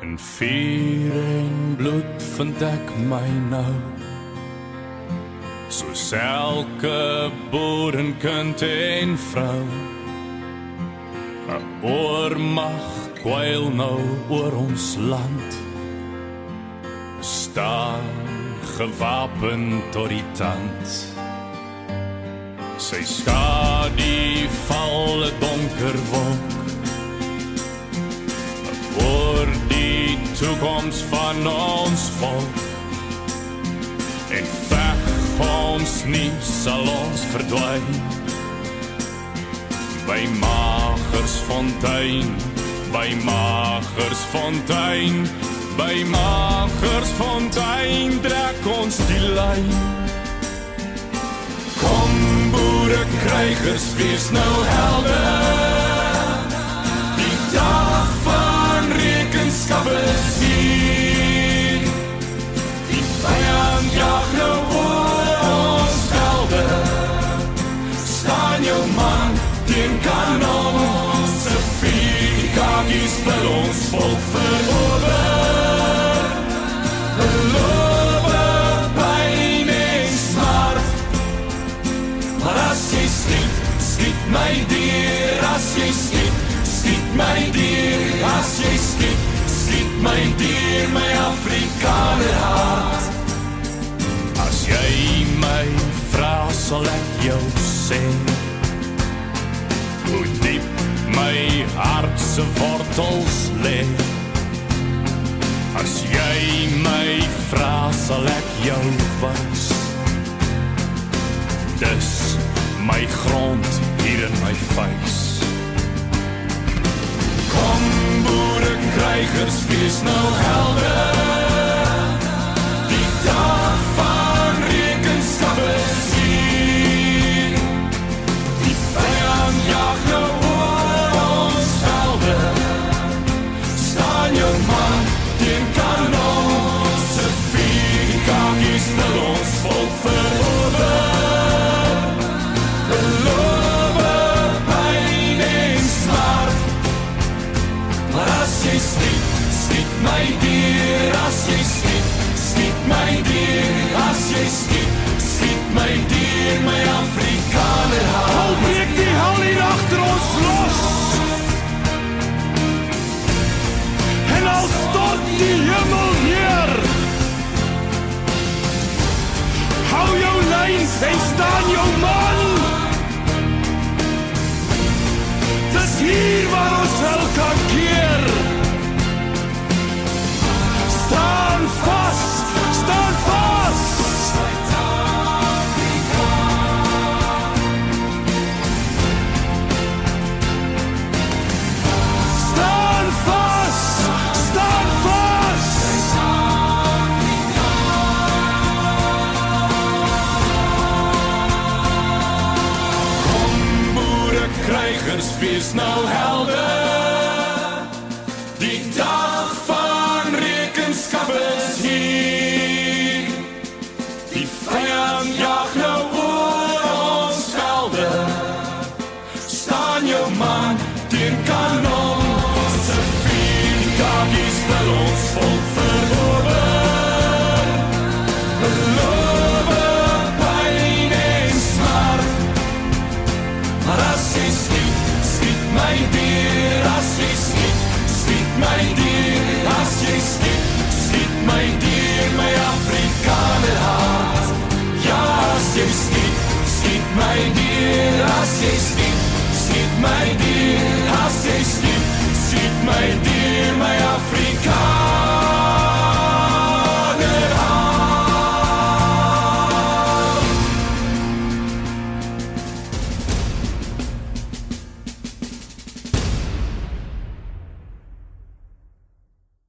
In vuur en bloed vind ek my nou. Soos elke boerenkind en vrou. 'n Oormag kwyl nou oor ons land. Staan gewapen tot die tand. Sy skadu val 'n donker wolk. Toekoms van ons volk. En veg ons nie sal ons verdwyn. By Magersfontein, by Magersfontein, by Magersfontein trek ons die lyn. Kom boere krygers, wees nou helder. Ons volk verower. Belowe pyn en smart. Maar as jy skiet, skiet my dier, as jy skiet, skiet my dier, as jy skiet, skiet my dier, my Afrikaner hart. As jy my vra, sal ek jou sê. Hoe diep my hart se wortels lê. As jy my vra, sal ek jou wys. Dis my grond hier in my vuis. Kom boere krygers, wees nou helder. Jy skiet, skiet my dier, my Afrikaner hart. Breek die hel hier agter ons los. En al stort die hemel neer. Hou jou lyn en staan jou man. Dis hier krygers, wees nou helder. Die dag van rekenskap is hier. Die vyand jag nou oor ons velde. Staan jou man teen kanon. Se vier kakies vir ons volk skiet